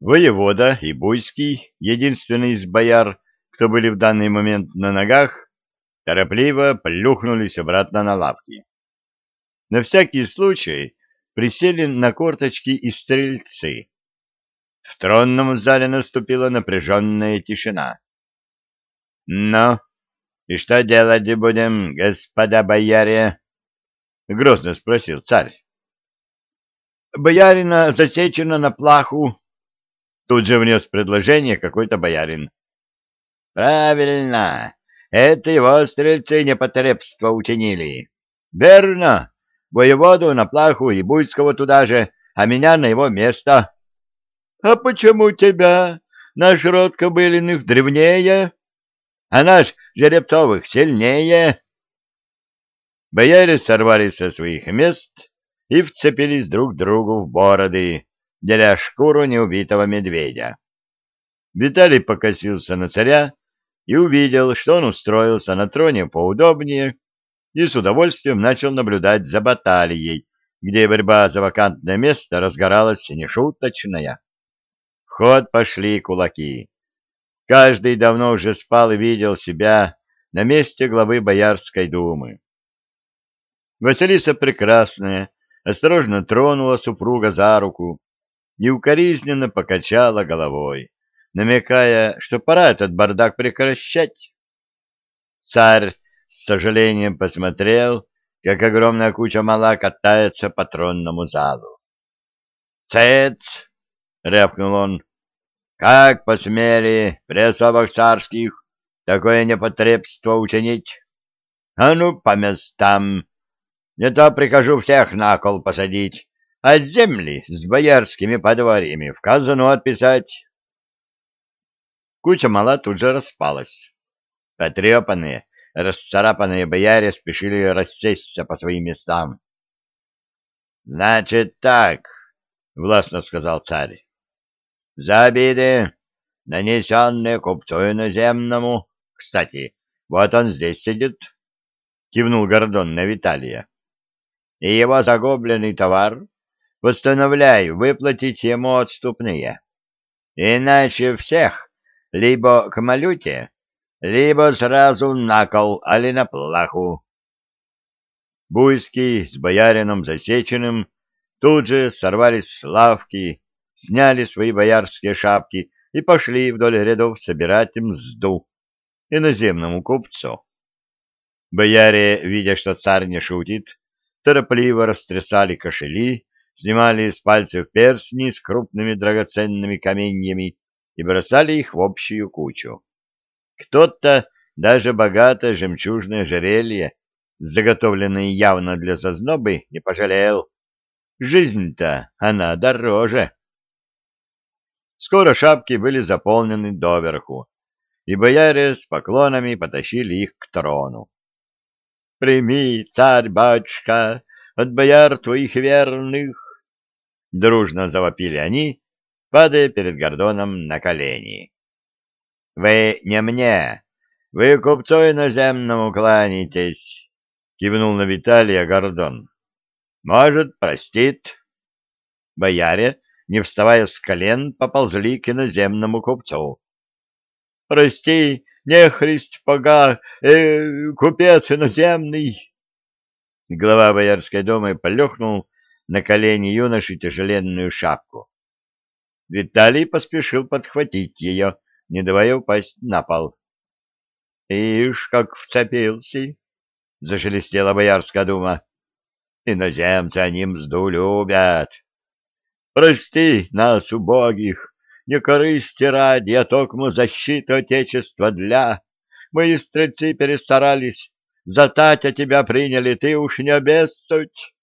Воевода и Буйский, единственный из бояр, кто были в данный момент на ногах, торопливо плюхнулись обратно на лавки. На всякий случай присели на корточки и стрельцы. В тронном зале наступила напряженная тишина. — Ну, и что делать будем, господа бояре? — грозно спросил царь. — Боярина засечено на плаху. Тут же внес предложение какой-то боярин. — Правильно, это его стрельцы непотребство учинили. — Верно, воеводу на плаху и Буйского туда же, а меня на его место. — А почему тебя? Наш род Кобылиных древнее, а наш Жеребцовых сильнее. Бояре сорвались со своих мест и вцепились друг другу в бороды, деля шкуру неубитого медведя. Виталий покосился на царя и увидел, что он устроился на троне поудобнее и с удовольствием начал наблюдать за баталией, где борьба за вакантное место разгоралась нешуточная. В ход пошли кулаки. Каждый давно уже спал и видел себя на месте главы Боярской думы. Василиса Прекрасная осторожно тронула супруга за руку и укоризненно покачала головой, намекая, что пора этот бардак прекращать. Царь с сожалением посмотрел, как огромная куча мала катается по тронному залу. «Цец!» — рявкнул он. «Как посмели при особых царских такое непотребство учинить? А ну, по местам! Не то прикажу всех на кол посадить, а земли с боярскими подворьями в казану отписать». Куча мала тут же распалась. Потрепанные, расцарапанные бояре спешили рассесться по своим местам. — Значит так, — властно сказал царь, — за обиды, нанесенные купцу иноземному, кстати, вот он здесь сидит, — кивнул Гордон на Виталия, — и его загубленный товар постановляю выплатить ему отступные. Иначе всех либо к малюте, либо сразу на кол, али на плаху. Буйский с боярином Засеченным тут же сорвались с лавки, сняли свои боярские шапки и пошли вдоль рядов собирать мзду иноземному купцу. Бояре, видя, что царь не шутит, торопливо растрясали кошели, снимали с пальцев перстни с крупными драгоценными каменьями и бросали их в общую кучу. Кто-то даже богатое жемчужное жерелье, заготовленное явно для зазнобы, не пожалел. Жизнь-то она дороже. Скоро шапки были заполнены доверху, и бояре с поклонами потащили их к трону. «Прими, царь-батюшка, от бояр твоих верных!» Дружно завопили они, падая перед Гордоном на колени. — Вы не мне, вы купцу иноземному кланяетесь, — кивнул на Виталия Гордон. — Может, простит. Бояре, не вставая с колен, поползли к иноземному купцу. — Прости, нехрист пога, э, купец иноземный. Глава Боярской думы полехнул на колени юноши тяжеленную шапку. Виталий поспешил подхватить ее, не давая упасть на пол. — Ишь, как вцепился! — зашелестела Боярская дума. — Иноземцы они мзду любят. Прости нас, убогих, не корысти ради, а токмо защиту Отечества для. Мои стрельцы перестарались, за татя тебя приняли, ты уж не обессудь.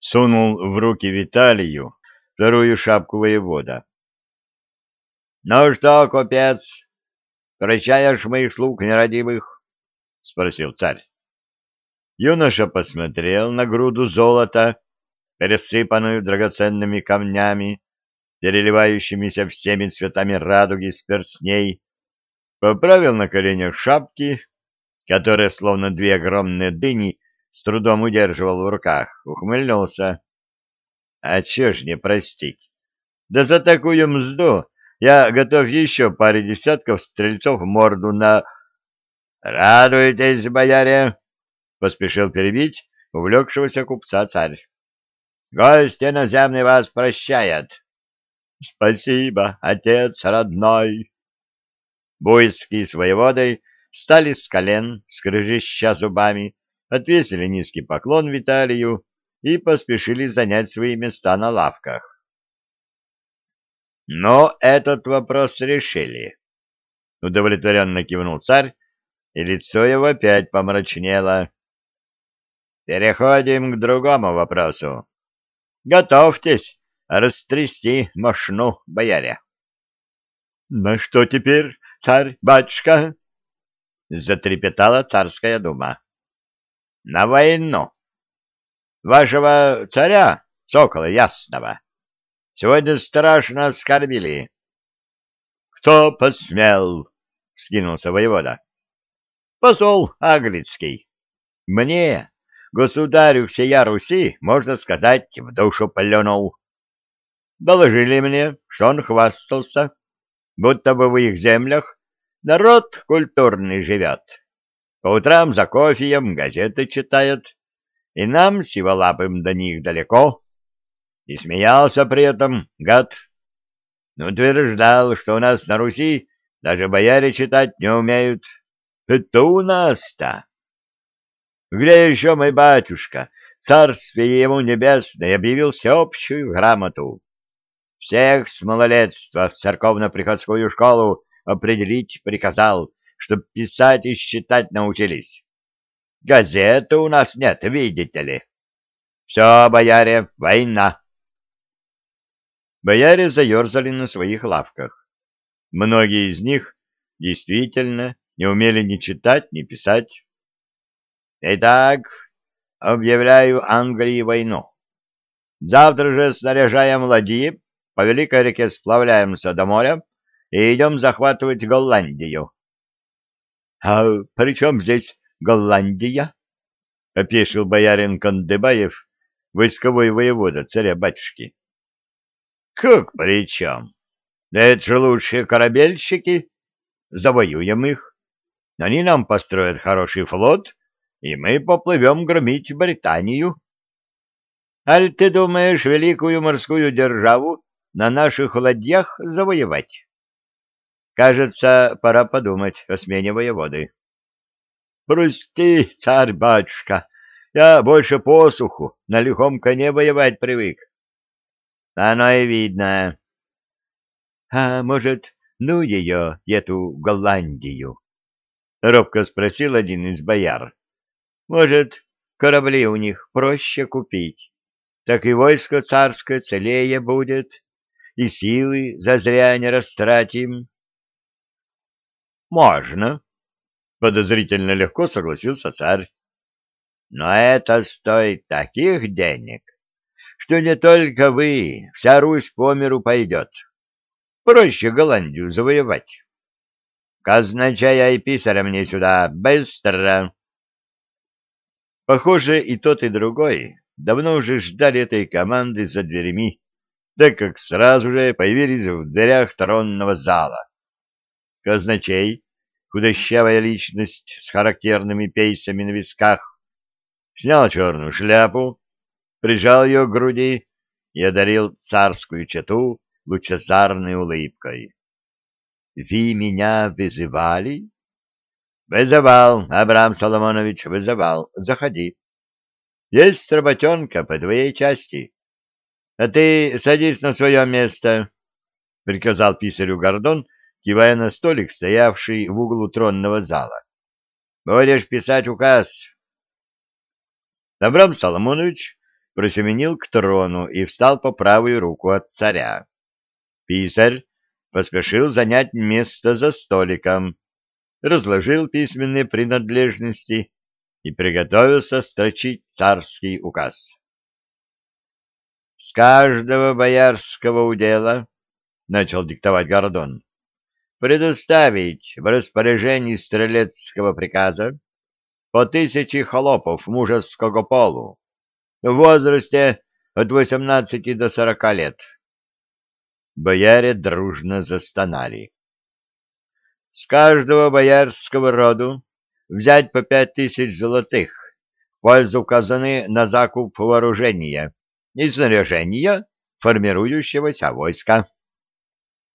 Сунул в руки Виталию вторую шапку воевода. — Ну что, купец, прощаешь моих слуг нерадивых? — спросил царь. Юноша посмотрел на груду золота, пересыпанную драгоценными камнями, переливающимися всеми цветами радуги с перстней, поправил на коленях шапки, которые, словно две огромные дыни, с трудом удерживал в руках, ухмыльнулся. А чё ж не простить? Да за такую мзду я готов еще паре десятков стрельцов морду на... — Радуйтесь, бояре! — поспешил перебить увлекшегося купца царь. — Гости наземный вас прощает. — Спасибо, отец родной. Буйский с воеводой встали с колен, скрыжища зубами, отвесили низкий поклон Виталию и поспешили занять свои места на лавках. Но этот вопрос решили. Удовлетворенно кивнул царь, и лицо его опять помрачнело. Переходим к другому вопросу. Готовьтесь растрясти мошну, бояре. — На что теперь, царь-батюшка? — затрепетала царская дума. — На войну. Вашего царя, сокола ясного, Сегодня страшно оскорбили. — Кто посмел? — скинулся воевода. — Посол Аглицкий. Мне, государю всея Руси, можно сказать, в душу плюнул. Доложили мне, что он хвастался, будто бы в их землях народ культурный живет. По утрам за кофеем газеты читает, и нам, сиволапым, до них далеко. И смеялся при этом, гад. Утверждал, что у нас на Руси даже бояре читать не умеют. Это у нас-то. Где еще мой батюшка, царствие ему небесное, объявил всеобщую грамоту? Всех с малолетства в церковно-приходскую школу определить приказал, чтоб писать и считать научились. Газеты у нас нет, видите ли. Все, бояре, война. Бояре заерзали на своих лавках. Многие из них действительно не умели ни читать, ни писать. Итак, объявляю Англии войну. Завтра же снаряжаем ладьи, по Великой реке сплавляемся до моря и идем захватывать Голландию. — А при чем здесь Голландия? — опешил боярин Кандыбаев, войсковой воевода царя-батюшки. Как при чем? Это же лучшие корабельщики. Завоюем их. Они нам построят хороший флот, и мы поплывем громить Британию. Аль ты думаешь великую морскую державу на наших ладьях завоевать? Кажется, пора подумать о смене воеводы. Прости, царь-батюшка, я больше посуху на лихом коне воевать привык. Оно и видно. А может, ну ее, эту Голландию? Робко спросил один из бояр. Может, корабли у них проще купить? Так и войско царское целее будет, и силы зазря не растратим. Можно, подозрительно легко согласился царь. Но это стоит таких денег, что не только вы, вся Русь по миру пойдет. Проще Голландию завоевать. Казначея и писаря мне сюда, быстро! Похоже, и тот, и другой давно уже ждали этой команды за дверями, так как сразу же появились в дверях тронного зала. Казначей, худощавая личность с характерными пейсами на висках, снял черную шляпу, прижал ее к груди и одарил царскую чету лучезарной улыбкой. — Вы меня вызывали? — Вызывал, Абрам Соломонович, вызывал. Заходи. Есть работенка по твоей части. А ты садись на свое место, — приказал писарю Гордон, кивая на столик, стоявший в углу тронного зала. — Будешь писать указ. Абрам Соломонович просеменил к трону и встал по правую руку от царя. Писарь поспешил занять место за столиком, разложил письменные принадлежности и приготовился строчить царский указ. «С каждого боярского удела, — начал диктовать Гордон, — предоставить в распоряжении стрелецкого приказа по тысяче холопов мужеского полу, в возрасте от 18 до 40 лет. Бояре дружно застонали. С каждого боярского роду взять по пять тысяч золотых в пользу казаны на закуп вооружения и снаряжения формирующегося войска.